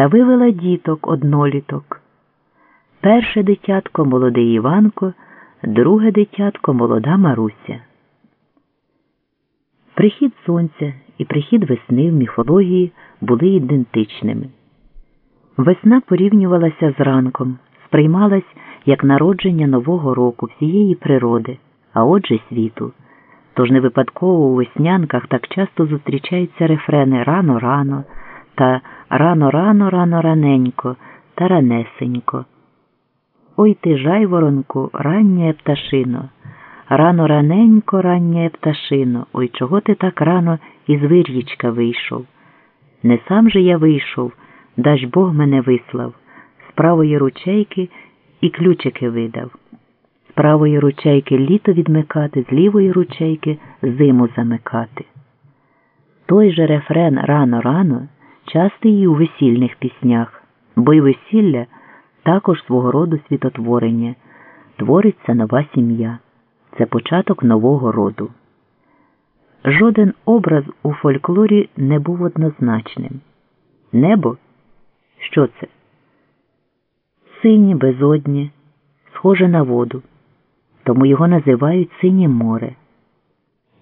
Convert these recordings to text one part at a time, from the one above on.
та вивела діток одноліток. Перше дитятко молодий Іванко, друге дитятко молода Маруся. Прихід сонця і прихід весни в міфології були ідентичними. Весна порівнювалася з ранком, сприймалась як народження нового року всієї природи, а отже світу. Тож не випадково у веснянках так часто зустрічаються рефрени рано рано та рано рано рано раненько та ранесенько. Ой ти жайворонку, раннє пташино, рано раненько, раннє пташино, ой чого ти так рано із вир'їчка вийшов? Не сам же я вийшов, дасть Бог мене вислав, з правої ручейки і ключики видав. З правої ручейки літо відмикати, з лівої ручейки зиму замикати. Той же рефрен рано рано частий і у весільних піснях, бо й весілля також свого роду світотворення, твориться нова сім'я, це початок нового роду. Жоден образ у фольклорі не був однозначним. Небо що це? Синє безоднє, схоже на воду, тому його називають синє море.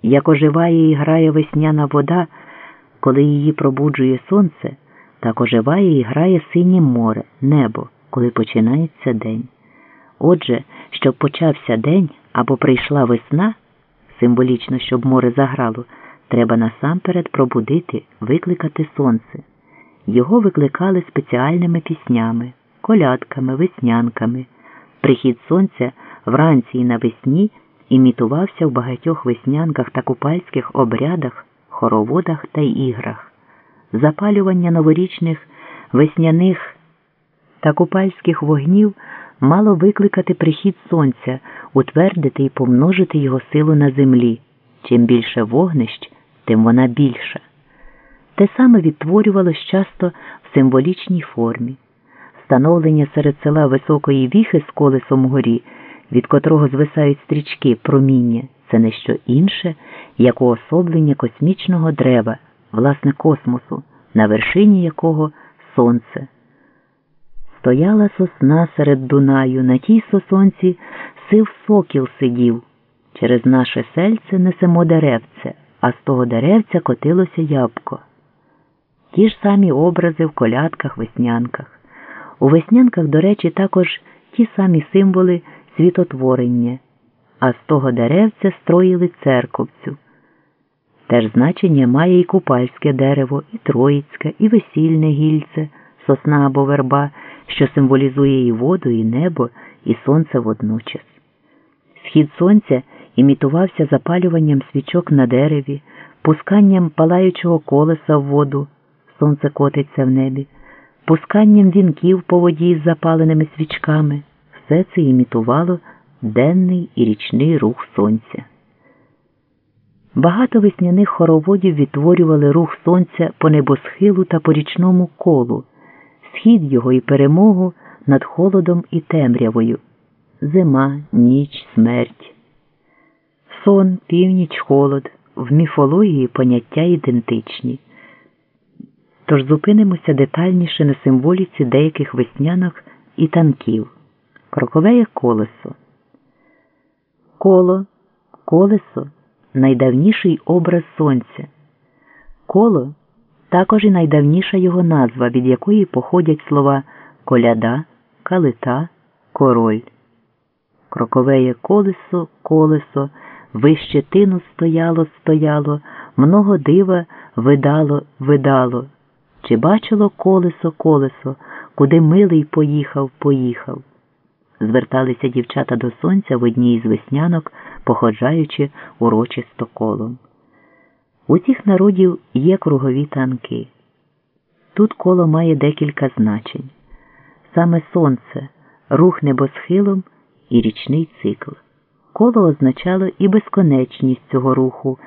Як оживає і грає весняна вода, коли її пробуджує сонце, так оживає і грає синє море, небо, коли починається день. Отже, щоб почався день або прийшла весна, символічно, щоб море заграло, треба насамперед пробудити, викликати сонце. Його викликали спеціальними піснями, колядками, веснянками. Прихід сонця вранці і навесні імітувався в багатьох веснянках та купальських обрядах, хороводах та іграх. Запалювання новорічних весняних та купальських вогнів мало викликати прихід сонця, утвердити і помножити його силу на землі. Чим більше вогнищ, тим вона більша. Те саме відтворювалось часто в символічній формі. Встановлення серед села високої віхи з колесом горі, від котрого звисають стрічки проміння, це не що інше, як уособлення космічного дерева, власне космосу, на вершині якого сонце. Стояла сосна серед Дунаю, на тій сосонці сив сокіл сидів. Через наше сельце несемо деревце, а з того деревця котилося ябко. Ті ж самі образи в колядках, веснянках. У веснянках, до речі, також ті самі символи світотворення, а з того деревця строїли церковцю. Теж значення має і купальське дерево, і троїцьке, і весільне гільце, сосна або верба, що символізує і воду, і небо, і сонце водночас. Схід сонця імітувався запалюванням свічок на дереві, пусканням палаючого колеса в воду сонце котиться в небі, пусканням вінків по воді з запаленими свічками, все це імітувало денний і річний рух сонця. Багато весняних хороводів відтворювали рух сонця по небосхилу та по річному колу, схід його і перемогу над холодом і темрявою, зима, ніч, смерть. Сон, північ, холод, в міфології поняття ідентичні. Тож зупинимося детальніше на символіці деяких веснянок і танків. Крокове колесо. Коло, колесо найдавніший образ сонця. Коло також і найдавніша його назва, від якої походять слова коляда, калита, король. Кроковеє колесо, колесо, вище тину стояло, стояло, много дива видало, видало. Чи бачило колесо колесо, куди милий поїхав, поїхав? Зверталися дівчата до сонця в одній із веснянок, походжаючи урочисто колом. У цих народів є кругові танки. Тут коло має декілька значень саме сонце, рух небосхилом і річний цикл. Коло означало і безконечність цього руху,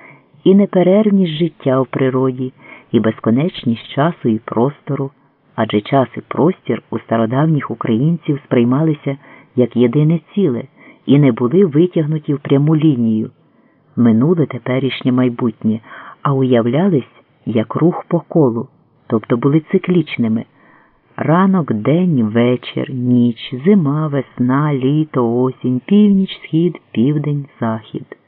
і неперервність життя в природі і безконечність часу і простору, адже час і простір у стародавніх українців сприймалися як єдине ціле і не були витягнуті в пряму лінію, минуле теперішнє майбутнє, а уявлялись як рух по колу, тобто були циклічними, ранок, день, вечір, ніч, зима, весна, літо, осінь, північ, схід, південь, захід.